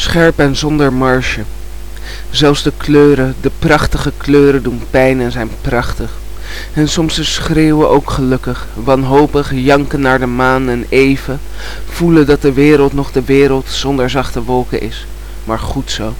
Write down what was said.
scherp en zonder marge. Zelfs de kleuren, de prachtige kleuren doen pijn en zijn prachtig. En soms ze schreeuwen ook gelukkig, wanhopig, janken naar de maan en even voelen dat de wereld nog de wereld zonder zachte wolken is. Maar goed zo.